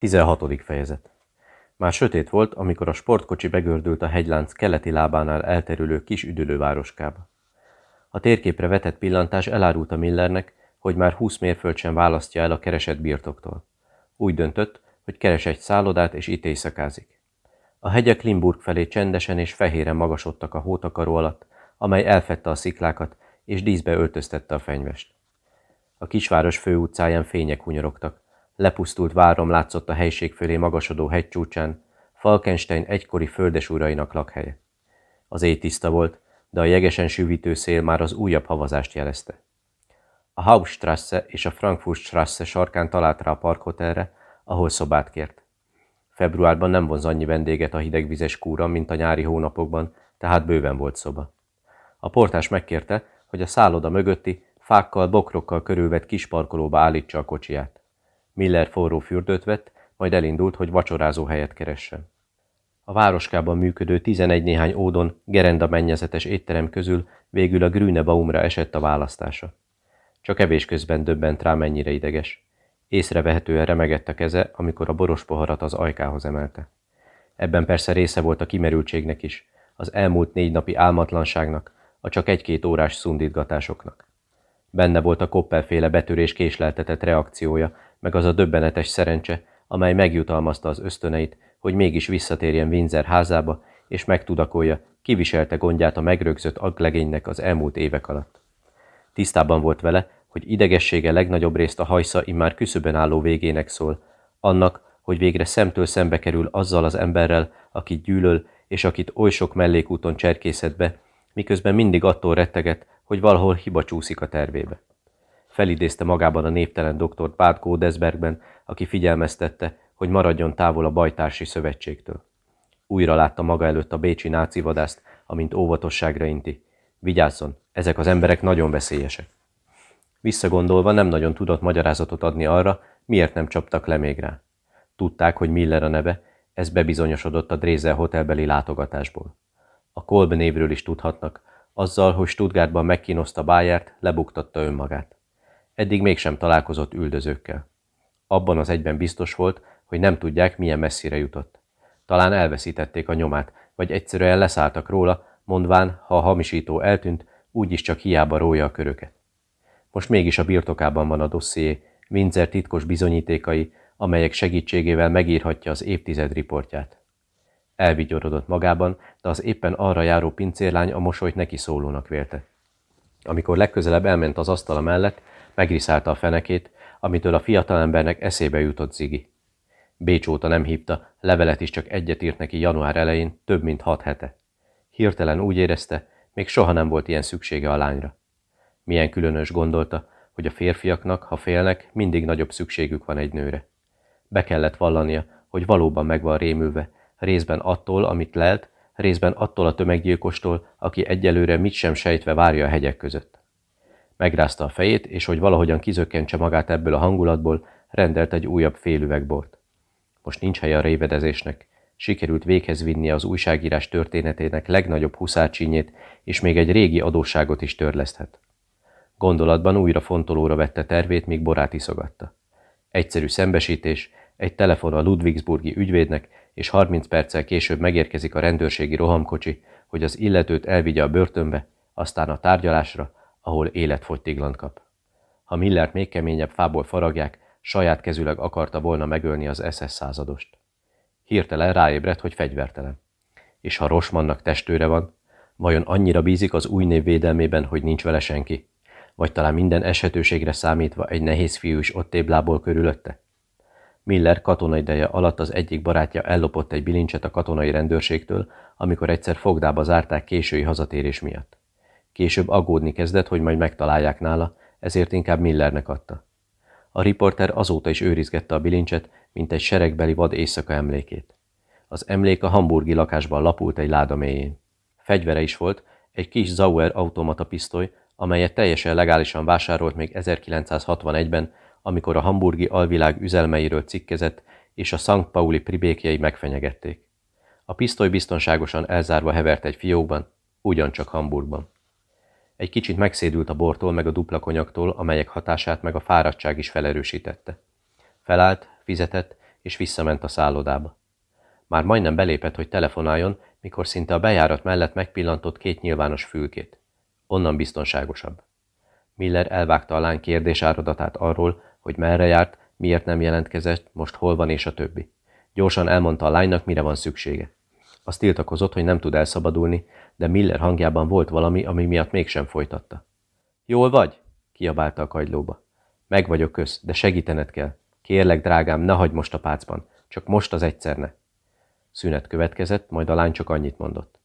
16. fejezet Már sötét volt, amikor a sportkocsi begördült a hegylánc keleti lábánál elterülő kis üdülővároskába. A térképre vetett pillantás elárulta Millernek, hogy már 20 mérföld sem választja el a keresett birtoktól. Úgy döntött, hogy keres egy szállodát és itt éjszakázik. A hegyek Limburg felé csendesen és fehéren magasodtak a hótakaró alatt, amely elfette a sziklákat és díszbe öltöztette a fenyvest. A kisváros főutcáján fények hunyorogtak, Lepusztult várom látszott a helység fölé magasodó hegycsúcsán, Falkenstein egykori földesúrainak lakhelye. Az éj tiszta volt, de a jegesen süvítő szél már az újabb havazást jelezte. A Hauptstrasse és a Frankfurtstrasse sarkán talált rá a parkhotelre, ahol szobát kért. Februárban nem vonz annyi vendéget a hidegvizes kúra, mint a nyári hónapokban, tehát bőven volt szoba. A portás megkérte, hogy a szálloda mögötti, fákkal, bokrokkal körülvett kis parkolóba állítsa a kocsiját. Miller forró fürdőt vett, majd elindult, hogy vacsorázó helyet keressen. A városkában működő tizenegy néhány ódon gerenda mennyezetes étterem közül végül a Grünebaumra esett a választása. Csak evés közben döbbent rá mennyire ideges. Észrevehetően remegett a keze, amikor a boros poharat az ajkához emelte. Ebben persze része volt a kimerültségnek is, az elmúlt négy napi álmatlanságnak, a csak egy-két órás szundítgatásoknak. Benne volt a koppelféle betörés késleltetett reakciója, meg az a döbbenetes szerencse, amely megjutalmazta az ösztöneit, hogy mégis visszatérjen Windsor házába, és megtudakolja, kiviselte gondját a megrögzött aglegénynek az elmúlt évek alatt. Tisztában volt vele, hogy idegessége legnagyobb részt a hajsza immár küszöbön álló végének szól, annak, hogy végre szemtől szembe kerül azzal az emberrel, akit gyűlöl, és akit oly sok mellékúton cserkészett be, miközben mindig attól retteget, hogy valahol hiba csúszik a tervébe. Felidézte magában a néptelen doktort Bad Godesbergben, aki figyelmeztette, hogy maradjon távol a bajtársi szövetségtől. Újra látta maga előtt a bécsi náci vadászt, amint óvatosságra inti. Vigyázzon, ezek az emberek nagyon veszélyesek. Visszagondolva nem nagyon tudott magyarázatot adni arra, miért nem csaptak le még rá. Tudták, hogy Miller a neve, ez bebizonyosodott a Drézel hotelbeli látogatásból. A Kolb névről is tudhatnak, azzal, hogy Stuttgartban megkínoszta Bayert, lebuktatta önmagát. Eddig mégsem találkozott üldözőkkel. Abban az egyben biztos volt, hogy nem tudják, milyen messzire jutott. Talán elveszítették a nyomát, vagy egyszerűen leszálltak róla, mondván, ha a hamisító eltűnt, úgyis csak hiába rója a köröket. Most mégis a birtokában van a dosszié, Windsor titkos bizonyítékai, amelyek segítségével megírhatja az évtized riportját. Elvigyorodott magában, de az éppen arra járó pincérlány a mosolyt neki szólónak vélte. Amikor legközelebb elment az asztala mellett, Megriszálta a fenekét, amitől a fiatalembernek eszébe jutott Zigi. Bécs óta nem hívta, levelet is csak egyet írt neki január elején, több mint hat hete. Hirtelen úgy érezte, még soha nem volt ilyen szüksége a lányra. Milyen különös gondolta, hogy a férfiaknak, ha félnek, mindig nagyobb szükségük van egy nőre. Be kellett vallania, hogy valóban meg van rémülve, részben attól, amit lelt, részben attól a tömeggyilkostól, aki egyelőre mit sem sejtve várja a hegyek között. Megrázta a fejét, és hogy valahogyan kizökkentse magát ebből a hangulatból, rendelt egy újabb félüvegbort. Most nincs helye a révedezésnek. Sikerült véghez vinni az újságírás történetének legnagyobb huszárcsínyét, és még egy régi adósságot is törleszthet. Gondolatban újra fontolóra vette tervét, míg borát iszogatta. Egyszerű szembesítés, egy telefon a Ludwigsburgi ügyvédnek, és 30 perccel később megérkezik a rendőrségi rohamkocsi, hogy az illetőt elvigye a börtönbe, aztán a tárgyalásra, ahol életfogytiglant kap. Ha Millert még keményebb fából faragják, saját kezüleg akarta volna megölni az SS századost. Hirtelen ráébredt, hogy fegyvertelen. És ha Rosmannak testőre van, vajon annyira bízik az új név védelmében, hogy nincs vele senki? Vagy talán minden esetőségre számítva egy nehéz fiú is ott téblából körülötte? Miller katonai ideje alatt az egyik barátja ellopott egy bilincset a katonai rendőrségtől, amikor egyszer fogdába zárták késői hazatérés miatt. Később aggódni kezdett, hogy majd megtalálják nála, ezért inkább Millernek adta. A riporter azóta is őrizgette a bilincset, mint egy seregbeli vad éjszaka emlékét. Az emlék a hamburgi lakásban lapult egy láda mélyén. Fegyvere is volt, egy kis Zauer automata pisztoly, amelyet teljesen legálisan vásárolt még 1961-ben, amikor a hamburgi alvilág üzelmeiről cikkezett, és a St. Pauli pribékjei megfenyegették. A pisztoly biztonságosan elzárva hevert egy fiókban, ugyancsak Hamburgban. Egy kicsit megszédült a bortól meg a dupla konyaktól, amelyek hatását meg a fáradtság is felerősítette. Felállt, fizetett, és visszament a szállodába. Már majdnem belépett, hogy telefonáljon, mikor szinte a bejárat mellett megpillantott két nyilvános fülkét. Onnan biztonságosabb. Miller elvágta a lány kérdésáradatát arról, hogy merre járt, miért nem jelentkezett, most hol van és a többi. Gyorsan elmondta a lánynak, mire van szüksége. Azt tiltakozott, hogy nem tud elszabadulni, de Miller hangjában volt valami, ami miatt mégsem folytatta. Jól vagy? kiabálta a kagylóba. Meg vagyok köz, de segítened kell. Kérlek, drágám, ne hagyd most a pácban. Csak most az egyszerne. Szünet következett, majd a lány csak annyit mondott.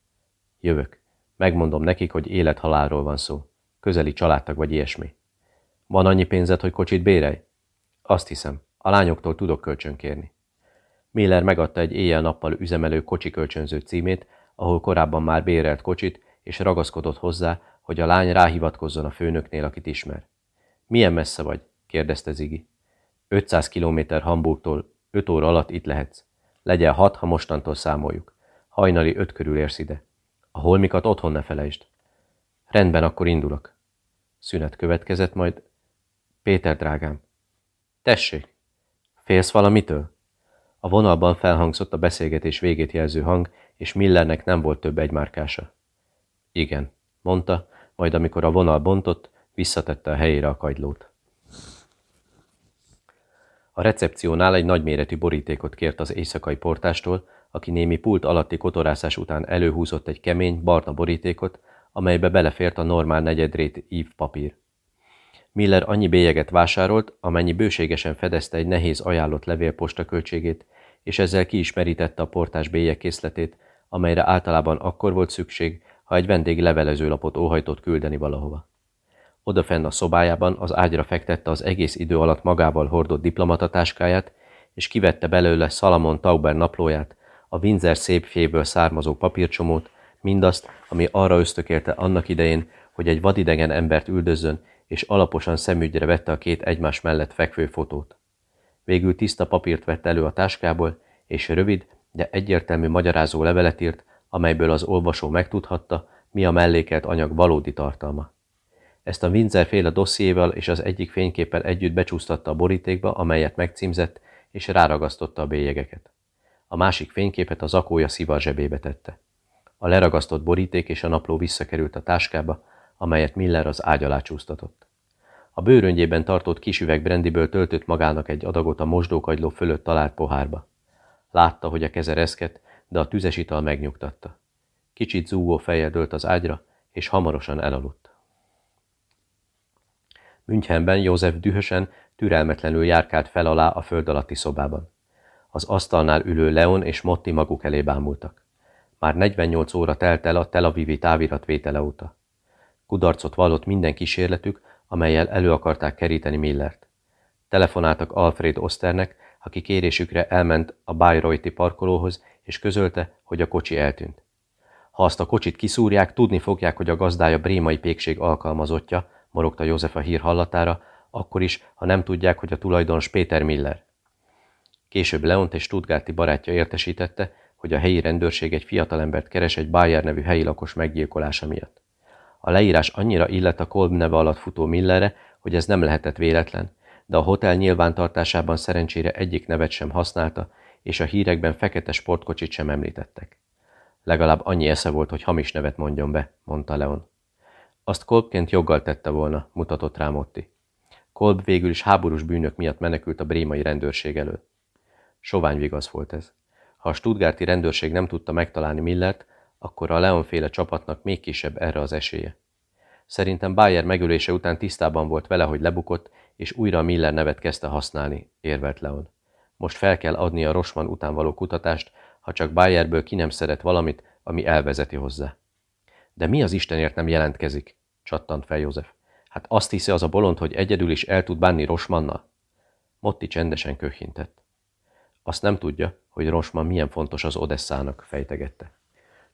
Jövök. Megmondom nekik, hogy élethalálról van szó. Közeli családtag vagy ilyesmi. Van annyi pénzed, hogy kocsit bérelj? Azt hiszem. A lányoktól tudok kölcsönkérni. Miller megadta egy éjjel-nappal üzemelő kocsi kölcsönző címét, ahol korábban már bérelt kocsit, és ragaszkodott hozzá, hogy a lány ráhivatkozzon a főnöknél, akit ismer. Milyen messze vagy? kérdezte Zigi. 500 kilométer Hamburgtól, 5 óra alatt itt lehetsz. Legyen hat, ha mostantól számoljuk. Hajnali öt körül érsz ide. A holmikat otthon ne felejtsd. Rendben, akkor indulok. Szünet következett, majd... Péter, drágám. Tessék. Félsz valamitől? A vonalban felhangzott a beszélgetés végét jelző hang, és Millernek nem volt több egymárkása. Igen, mondta, majd amikor a vonal bontott, visszatette a helyére a kagylót. A recepciónál egy nagyméretű borítékot kért az éjszakai portástól, aki némi pult alatti kotorászás után előhúzott egy kemény, barna borítékot, amelybe belefért a normál negyedrét ív papír. Miller annyi bélyeget vásárolt, amennyi bőségesen fedezte egy nehéz ajánlott levélposta költségét, és ezzel kiismerítette a portás bélyegkészletét, amelyre általában akkor volt szükség, ha egy vendég levelezőlapot óhajtott küldeni valahova. Odafenn a szobájában az ágyra fektette az egész idő alatt magával hordott diplomatatáskáját, és kivette belőle Salamon Tauber naplóját, a Windsor szép féből származó papírcsomót, mindazt, ami arra ösztökélte annak idején, hogy egy vadidegen embert üldözzön, és alaposan szemügyre vette a két egymás mellett fekvő fotót. Végül tiszta papírt vett elő a táskából, és rövid, de egyértelmű magyarázó levelet írt, amelyből az olvasó megtudhatta, mi a mellékelt anyag valódi tartalma. Ezt a Windsor féle dossziéval és az egyik fényképpel együtt becsúsztatta a borítékba, amelyet megcímzett, és ráragasztotta a bélyegeket. A másik fényképet a zakója szivar zsebébe tette. A leragasztott boríték és a napló visszakerült a táskába, amelyet Miller az ágy alá csúsztatott. A bőröngyében tartott kis üveg brandiből töltött magának egy adagot a mosdókagyló fölött talált pohárba. Látta, hogy a keze reszket, de a tüzes ital megnyugtatta. Kicsit zúgó fejjel dőlt az ágyra, és hamarosan elaludt. Münchenben József dühösen, türelmetlenül járkált fel alá a föld alatti szobában. Az asztalnál ülő Leon és Motti maguk elé bámultak. Már 48 óra telt el a Tel Avivi táviratvétele óta. Kudarcot vallott minden kísérletük, amelyel elő akarták keríteni Millert. Telefonáltak Alfred Osternek, aki kérésükre elment a Bayreuthi parkolóhoz, és közölte, hogy a kocsi eltűnt. Ha azt a kocsit kiszúrják, tudni fogják, hogy a gazdája brémai pékség alkalmazottja, morogta József a hír hallatára, akkor is, ha nem tudják, hogy a tulajdonos Péter Miller. Később Leont és Stuttgarti barátja értesítette, hogy a helyi rendőrség egy fiatalembert keres egy Bayer nevű helyi lakos meggyilkolása miatt. A leírás annyira illet a Kolb neve alatt futó Millerre, hogy ez nem lehetett véletlen, de a hotel nyilvántartásában szerencsére egyik nevet sem használta, és a hírekben fekete sportkocsit sem említettek. Legalább annyi esze volt, hogy hamis nevet mondjon be, mondta Leon. Azt Kolbként joggal tette volna, mutatott rá Motti. Kolb végül is háborús bűnök miatt menekült a brémai rendőrség elől. Sovány vigasz volt ez. Ha a Stuttgarti rendőrség nem tudta megtalálni Millert, akkor a Leonféle csapatnak még kisebb erre az esélye. Szerintem Bayer megölése után tisztában volt vele, hogy lebukott, és újra Miller nevet kezdte használni, érvelt Leon. Most fel kell adni a Rosman után való kutatást, ha csak Bayerből ki nem szeret valamit, ami elvezeti hozzá. De mi az Istenért nem jelentkezik? csattant fel József. Hát azt hiszi az a bolond, hogy egyedül is el tud bánni Rosmannal? Motti csendesen köhintett. Azt nem tudja, hogy Rosman milyen fontos az Odesszának, fejtegette.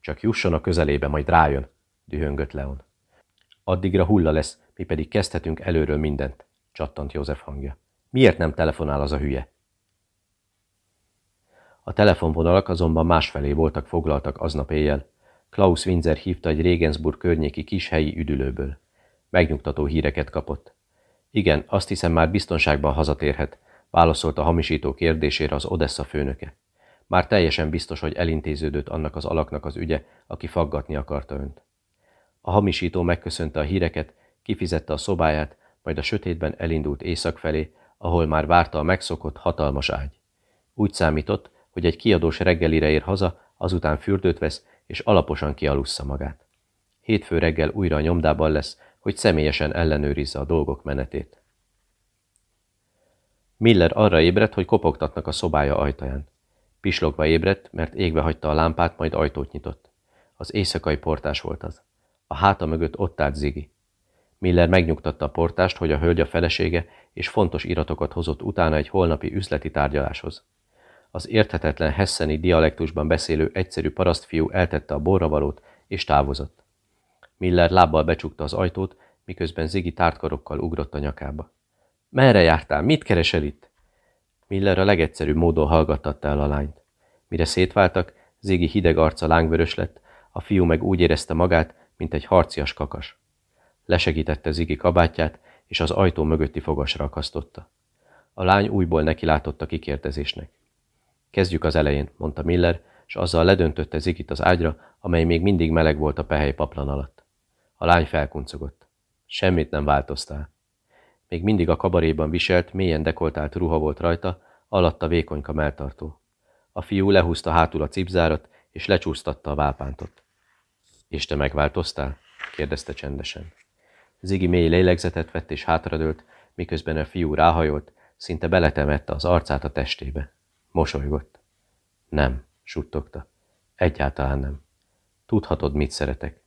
Csak jusson a közelébe, majd rájön, dühöngött Leon. Addigra hulla lesz, mi pedig kezdhetünk előről mindent, csattant József hangja. Miért nem telefonál az a hülye? A telefonvonalak azonban másfelé voltak foglaltak aznap éjjel. Klaus Winzer hívta egy Regensburg környéki kis helyi üdülőből. Megnyugtató híreket kapott. Igen, azt hiszem már biztonságban hazatérhet, válaszolt a hamisító kérdésére az Odessa főnöke. Már teljesen biztos, hogy elintéződött annak az alaknak az ügye, aki faggatni akarta önt. A hamisító megköszönte a híreket, kifizette a szobáját, majd a sötétben elindult észak felé, ahol már várta a megszokott hatalmas ágy. Úgy számított, hogy egy kiadós reggelire ér haza, azután fürdőt vesz, és alaposan kialussza magát. Hétfő reggel újra a nyomdában lesz, hogy személyesen ellenőrizze a dolgok menetét. Miller arra ébredt, hogy kopogtatnak a szobája ajtaján. Pislogva ébredt, mert égve hagyta a lámpát, majd ajtót nyitott. Az éjszakai portás volt az. A háta mögött ott állt Zigi. Miller megnyugtatta a portást, hogy a hölgy a felesége, és fontos iratokat hozott utána egy holnapi üzleti tárgyaláshoz. Az érthetetlen hesseni dialektusban beszélő egyszerű parasztfiú eltette a borravalót, és távozott. Miller lábbal becsukta az ajtót, miközben Zigi tártkarokkal ugrott a nyakába. Merre jártál? Mit keresel itt? Miller a legegyszerűbb módon hallgattatta el a lányt. Mire szétváltak, Zigi hideg arca lángvörös lett, a fiú meg úgy érezte magát, mint egy harcias kakas. Lesegítette Zigi kabátját, és az ajtó mögötti fogasra akasztotta. A lány újból neki látott a kikérdezésnek. Kezdjük az elején, mondta Miller, és azzal ledöntötte Zigit az ágyra, amely még mindig meleg volt a pehely paplan alatt. A lány felkuncogott. Semmit nem változtál. Még mindig a kabaréban viselt, mélyen dekoltált ruha volt rajta, alatta vékonyka melltartó. A fiú lehúzta hátul a cipzárat, és lecsúsztatta a válpántot. És te megváltoztál? kérdezte csendesen. Zigi mély lélegzetet vett és hátradőlt, miközben a fiú ráhajolt, szinte beletemette az arcát a testébe. Mosolygott. Nem, suttogta. Egyáltalán nem. Tudhatod, mit szeretek.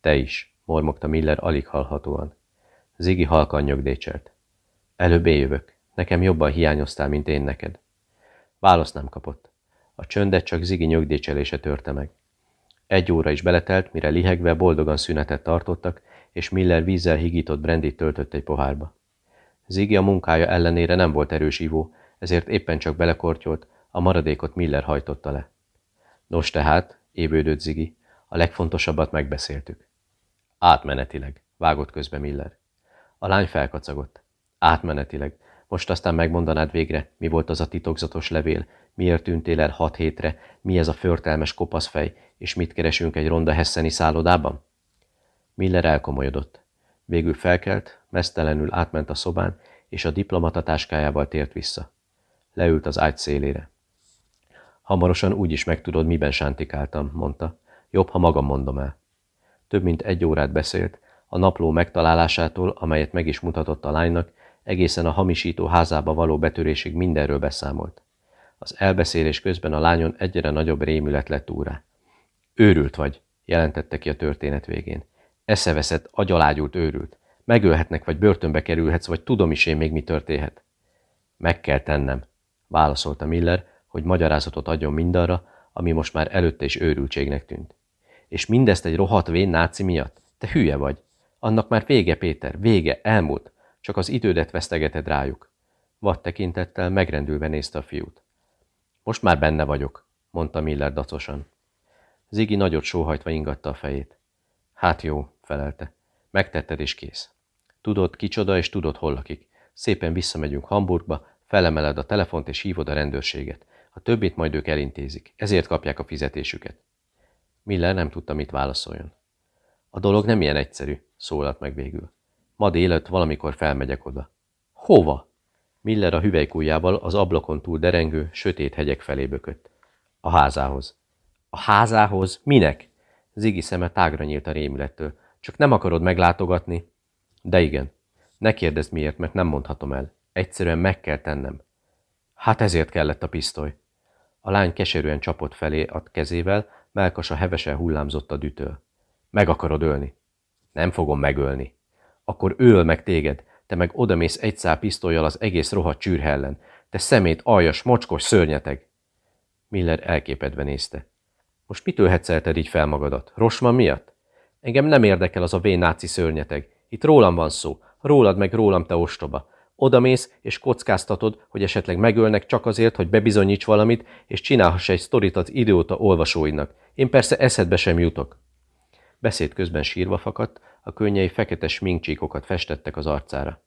Te is, mormogta Miller alig hallhatóan. Zigi halkan nyögdécselt. Előbb én jövök. Nekem jobban hiányoztál, mint én neked. Választ nem kapott. A csöndet csak Zigi nyögdécselése törte meg. Egy óra is beletelt, mire lihegve boldogan szünetet tartottak, és Miller vízzel higított brandit töltött egy pohárba. Zigi a munkája ellenére nem volt erős ivó, ezért éppen csak belekortyolt, a maradékot Miller hajtotta le. Nos tehát, évődött Zigi, a legfontosabbat megbeszéltük. Átmenetileg, vágott közbe Miller. A lány felkacagott. Átmenetileg. Most aztán megmondanád végre, mi volt az a titokzatos levél, miért tűntél el hat hétre, mi ez a förtelmes kopaszfej, és mit keresünk egy ronda hesseni szállodában? Miller elkomolyodott. Végül felkelt, mesztelenül átment a szobán, és a diplomata táskájával tért vissza. Leült az ágy szélére. Hamarosan úgy is megtudod, miben sántikáltam, mondta. Jobb, ha magam mondom el. Több mint egy órát beszélt, a napló megtalálásától, amelyet meg is mutatott a lánynak, egészen a hamisító házába való betörésig mindenről beszámolt. Az elbeszélés közben a lányon egyre nagyobb rémület lett úrá. Őrült vagy, jelentette ki a történet végén. Eszeveszett, agyalágyult őrült. Megölhetnek, vagy börtönbe kerülhetsz, vagy tudom is én még mi történhet. Meg kell tennem, válaszolta Miller, hogy magyarázatot adjon mindarra, ami most már előtte is őrültségnek tűnt. És mindezt egy rohadt vén náci miatt? Te hülye vagy. Annak már vége, Péter, vége, elmúlt. Csak az idődet vesztegeted rájuk. Vad tekintettel megrendülve nézte a fiút. Most már benne vagyok, mondta Miller dacosan. Zigi nagyot sóhajtva ingatta a fejét. Hát jó, felelte. Megtetted és kész. Tudod, kicsoda, és tudod, hol lakik. Szépen visszamegyünk Hamburgba, felemeled a telefont és hívod a rendőrséget. A többit majd ők elintézik. Ezért kapják a fizetésüket. Miller nem tudta, mit válaszoljon. A dolog nem ilyen egyszerű, szólalt meg végül. Ma délőtt valamikor felmegyek oda. Hova? Miller a hüvelykújjával az ablakon túl derengő, sötét hegyek felé bökött. A házához. A házához? Minek? Zigi szeme tágra nyílt a rémülettől. Csak nem akarod meglátogatni? De igen. Ne kérdezd miért, mert nem mondhatom el. Egyszerűen meg kell tennem. Hát ezért kellett a pisztoly. A lány keserűen csapott felé a kezével, melkasa hevesen hullámzott a dütől. Meg akarod ölni? Nem fogom megölni. Akkor öl meg téged, te meg odamész egy szál pisztolyjal az egész rohadt csűrhe ellen. Te szemét, aljas, mocskos szörnyeteg! Miller elképedve nézte. Most mitől hetszelted így fel magadat? Rosman miatt? Engem nem érdekel az a vén náci szörnyeteg. Itt rólam van szó. Rólad meg rólam, te ostoba. Odamész, és kockáztatod, hogy esetleg megölnek csak azért, hogy bebizonyíts valamit, és csinálhass egy sztorit az idióta olvasóinak. Én persze eszedbe sem jutok. Beszéd közben sírva fakadt, a könnyei fekete sminkcsíkokat festettek az arcára.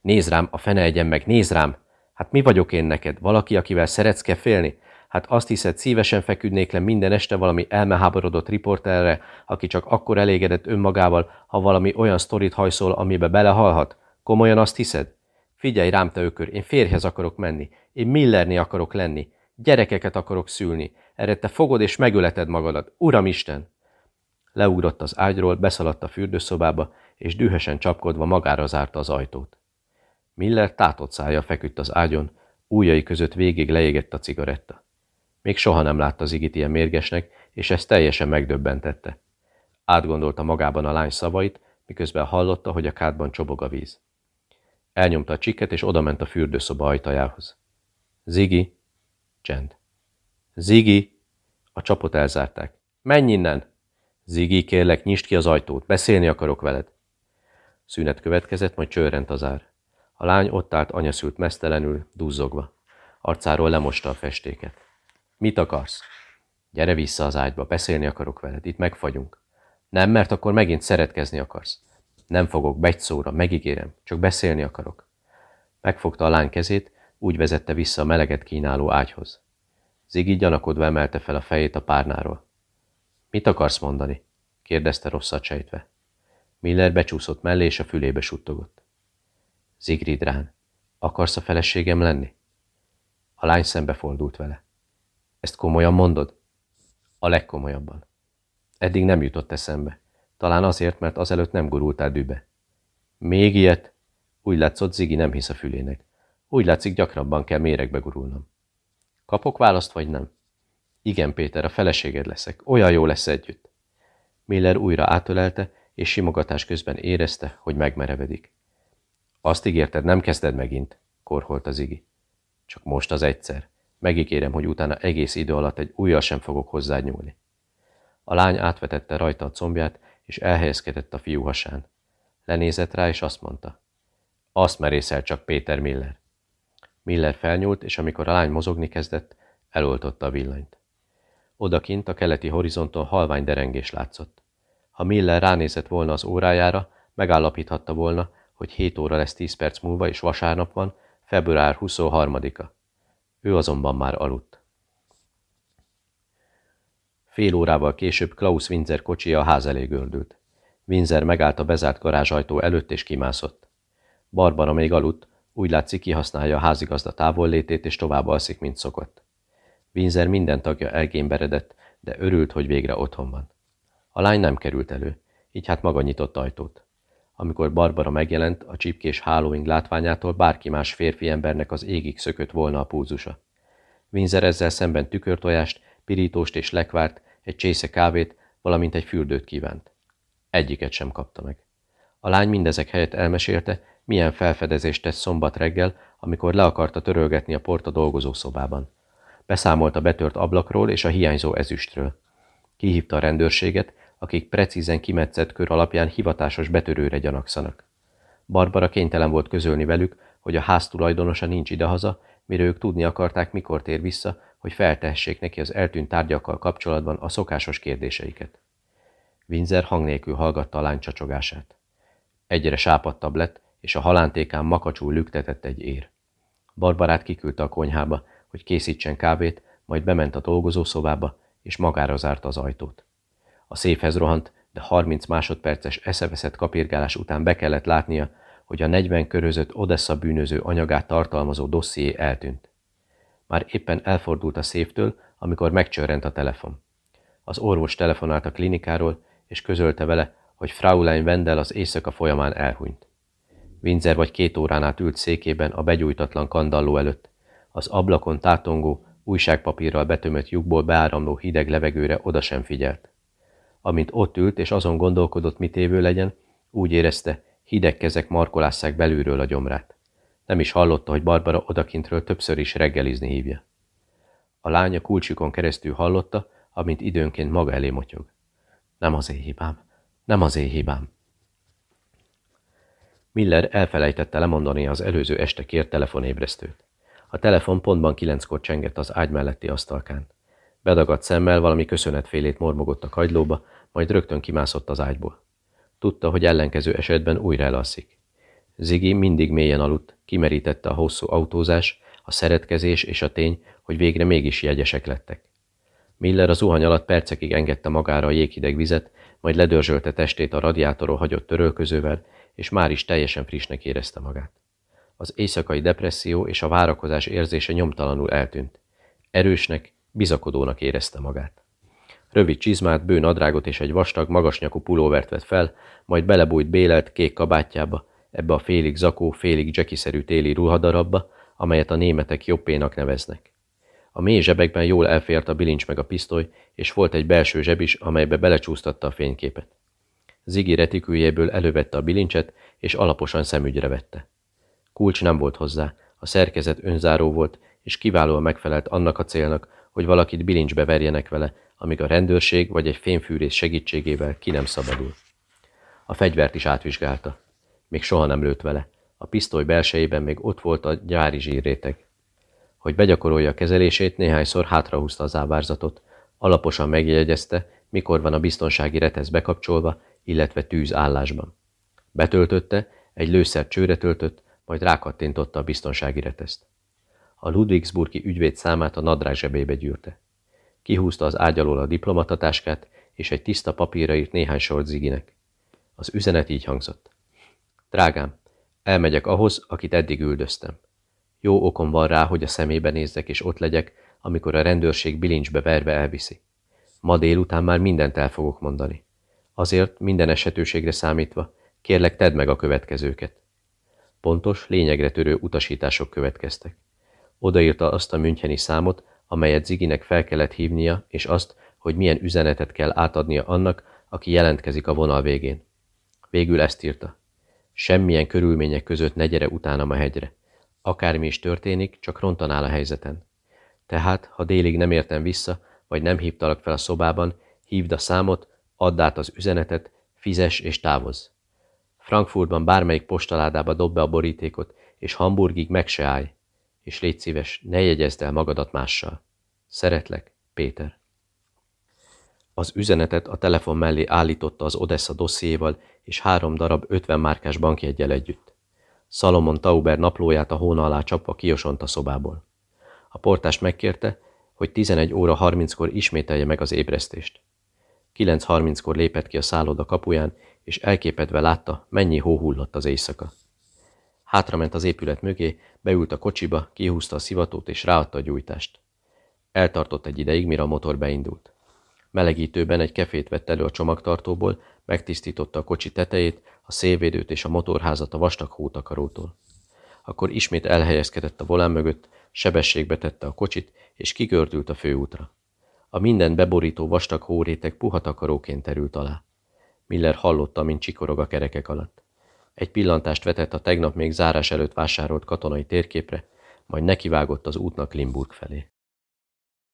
Nézd rám, a fene egyen meg, nézd rám! Hát mi vagyok én neked? Valaki, akivel szeretsz kell félni? Hát azt hiszed, szívesen feküdnék le minden este valami elmeháborodott riporterre, aki csak akkor elégedett önmagával, ha valami olyan sztorit hajszol, amibe belehalhat? Komolyan azt hiszed? Figyelj rám, te ökör, én férjhez akarok menni. Én Millerni akarok lenni. Gyerekeket akarok szülni. Erre te fogod és megöleted magadat. Uram Isten! Leugrott az ágyról, beszaladt a fürdőszobába, és dühösen csapkodva magára zárta az ajtót. Miller tátott szája feküdt az ágyon, ujjai között végig leégett a cigaretta. Még soha nem látta Zigit ilyen mérgesnek, és ez teljesen megdöbbentette. Átgondolta magában a lány szavait, miközben hallotta, hogy a kádban csobog a víz. Elnyomta a csiket, és odament a fürdőszoba ajtajához. Zigi! Csend. Zigi! A csapot elzárták. Menj innen! Zigi, kérlek, nyisd ki az ajtót, beszélni akarok veled. Szünet következett, majd csőrent az ár. A lány ott állt anyaszült mesztelenül, duzzogva. Arcáról lemosta a festéket. Mit akarsz? Gyere vissza az ágyba, beszélni akarok veled, itt megfagyunk. Nem, mert akkor megint szeretkezni akarsz. Nem fogok, begy szóra, megígérem, csak beszélni akarok. Megfogta a lány kezét, úgy vezette vissza a meleget kínáló ágyhoz. Zigi gyanakodva emelte fel a fejét a párnáról. Mit akarsz mondani? kérdezte rosszat sejtve. Miller becsúszott mellé, és a fülébe suttogott. Zigridrán, akarsz a feleségem lenni? A lány szembefordult vele. Ezt komolyan mondod? A legkomolyabban. Eddig nem jutott eszembe. Talán azért, mert azelőtt nem gurultál dübe. Még ilyet? Úgy látszott, Zigi nem hisz a fülének. Úgy látszik, gyakrabban kell méregbe gurulnom. Kapok választ, vagy nem? Igen, Péter, a feleséged leszek. Olyan jó lesz együtt. Miller újra átölelte, és simogatás közben érezte, hogy megmerevedik. Azt ígérted, nem kezded megint, korholt az igi. Csak most az egyszer. Megígérem, hogy utána egész idő alatt egy újjal sem fogok hozzá nyúlni. A lány átvetette rajta a combját, és elhelyezkedett a fiú hasán. Lenézett rá, és azt mondta. Azt merészel csak Péter Miller. Miller felnyúlt, és amikor a lány mozogni kezdett, eloltotta a villanyt. Odakint a keleti horizonton halvány derengés látszott. Ha Miller ránézett volna az órájára, megállapíthatta volna, hogy 7 óra lesz 10 perc múlva, és vasárnap van, február 23-a. Ő azonban már aludt. Fél órával később Klaus Winzer kocsija a ház elé gördült. Winzer megállt a bezárt garázsajtó előtt és kimászott. Barbara még aludt, úgy látszik kihasználja a házigazda távollétét és tovább alszik, mint szokott. Winzer minden tagja elgémberedett, de örült, hogy végre otthon van. A lány nem került elő, így hát maga nyitott ajtót. Amikor Barbara megjelent, a csipkés Halloween látványától bárki más férfi embernek az égig szökött volna a púzusa. Windsor ezzel szemben tükörtojást, pirítóst és lekvárt, egy csésze kávét, valamint egy fürdőt kívánt. Egyiket sem kapta meg. A lány mindezek helyett elmesélte, milyen felfedezést tesz szombat reggel, amikor le akarta törölgetni a port a dolgozószobában. Beszámolt a betört ablakról és a hiányzó ezüstről. Kihívta a rendőrséget, akik precízen kimetszett kör alapján hivatásos betörőre gyanakszanak. Barbara kénytelen volt közölni velük, hogy a ház tulajdonosa nincs idehaza, mire ők tudni akarták, mikor tér vissza, hogy feltehessék neki az eltűnt tárgyakkal kapcsolatban a szokásos kérdéseiket. Windsor hang nélkül hallgatta a lány csacsogását. Egyre sápadtabb lett, és a halántékán makacsul lüktetett egy ér. Barbarát kiküldte a konyhába, hogy készítsen kávét, majd bement a dolgozószobába, és magára zárta az ajtót. A széfhez rohant, de 30 másodperces eszeveszett kapirgálás után be kellett látnia, hogy a 40 körözött Odessa bűnöző anyagát tartalmazó dosszié eltűnt. Már éppen elfordult a széftől, amikor megcsörrent a telefon. Az orvos telefonált a klinikáról, és közölte vele, hogy Fraulein Wendel az éjszaka folyamán elhunyt. Windsor vagy két órán át ült székében a begyújtatlan kandalló előtt. Az ablakon tátongó, újságpapírral betömött lyukból beáramló hideg levegőre oda sem figyelt. Amint ott ült és azon gondolkodott, mit évő legyen, úgy érezte, hideg kezek markolásszák belülről a gyomrát. Nem is hallotta, hogy Barbara odakintről többször is reggelizni hívja. A lánya kulcsikon keresztül hallotta, amint időnként maga elé motyog. Nem az én hibám, nem az én hibám. Miller elfelejtette lemondani az előző este kért telefonébresztőt. A telefon pontban kilenckor csengett az ágy melletti asztalkán. Bedagadt szemmel valami köszönetfélét mormogott a kagylóba, majd rögtön kimászott az ágyból. Tudta, hogy ellenkező esetben újra elalszik. Zigi mindig mélyen aludt, kimerítette a hosszú autózás, a szeretkezés és a tény, hogy végre mégis jegyesek lettek. Miller az zuhany alatt percekig engedte magára a jéghideg vizet, majd ledörzsölte testét a radiátoron hagyott törölközővel, és már is teljesen frissnek érezte magát. Az éjszakai depresszió és a várakozás érzése nyomtalanul eltűnt. Erősnek, bizakodónak érezte magát. Rövid csizmát, bő nadrágot és egy vastag, magasnyakú pulóvert vett fel, majd belebújt bélelt, kék kabátjába, ebbe a félig zakó, félig jackiszerű téli ruhadarabba, amelyet a németek jobbénak neveznek. A mély zsebekben jól elfért a bilincs meg a pisztoly, és volt egy belső zseb is, amelybe belecsúsztatta a fényképet. Zigi retiküljéből elővette a bilincset, és alaposan szemügyre vette. Kulcs nem volt hozzá, a szerkezet önzáró volt, és kiválóan megfelelt annak a célnak, hogy valakit bilincsbe verjenek vele, amíg a rendőrség vagy egy fémfűrész segítségével ki nem szabadul. A fegyvert is átvizsgálta. Még soha nem lőtt vele. A pisztoly belsejében még ott volt a gyári zsírréteg. Hogy begyakorolja a kezelését, néhányszor hátrahúzta az ábárzatot. Alaposan megjegyezte, mikor van a biztonsági retesz bekapcsolva, illetve tűz állásban. Betöltötte, egy lőszer csőre töltött, majd rákattintotta a biztonsági reteszt. A Ludwigsburgi ügyvéd számát a nadrág zsebébe gyűrte. Kihúzta az ágy alól a diplomatatáskát, és egy tiszta papírra írt néhány sort Ziginek. Az üzenet így hangzott. Drágám, elmegyek ahhoz, akit eddig üldöztem. Jó okom van rá, hogy a szemébe nézzek és ott legyek, amikor a rendőrség bilincsbe verve elviszi. Ma délután már mindent el fogok mondani. Azért, minden esetőségre számítva, kérlek tedd meg a következőket. Pontos, lényegre törő utasítások következtek. Odaírta azt a müncheni számot, amelyet Ziginek fel kellett hívnia, és azt, hogy milyen üzenetet kell átadnia annak, aki jelentkezik a vonal végén. Végül ezt írta. Semmilyen körülmények között ne gyere utánam a hegyre. Akármi is történik, csak rontanál a helyzeten. Tehát, ha délig nem értem vissza, vagy nem hívtalak fel a szobában, hívd a számot, add át az üzenetet, fizes és távozz. Frankfurtban bármelyik postaládába dob be a borítékot, és Hamburgig meg se állj. És légy szíves, ne jegyezd el magadat mással. Szeretlek, Péter. Az üzenetet a telefon mellé állította az Odessa dossziéval és három darab 50 márkás bankjeggyel együtt. Salomon Tauber naplóját a hóna alá csapva kiosont a szobából. A portás megkérte, hogy 11 óra 30-kor ismételje meg az ébresztést. 9.30-kor lépett ki a szálloda kapuján, és elképedve látta, mennyi hó hullott az éjszaka. Hátrament az épület mögé, beült a kocsiba, kihúzta a szivatót és ráadta a gyújtást. Eltartott egy ideig, mire a motor beindult. Melegítőben egy kefét vett elő a csomagtartóból, megtisztította a kocsi tetejét, a szélvédőt és a motorházat a vastag hótakarótól. Akkor ismét elhelyezkedett a volán mögött, sebességbe tette a kocsit, és kigördült a főútra. A minden beborító vastag hóréteg puha takaróként terült alá. Miller hallotta, mint csikorog a kerekek alatt. Egy pillantást vetett a tegnap még zárás előtt vásárolt katonai térképre, majd nekivágott az útnak Limburg felé.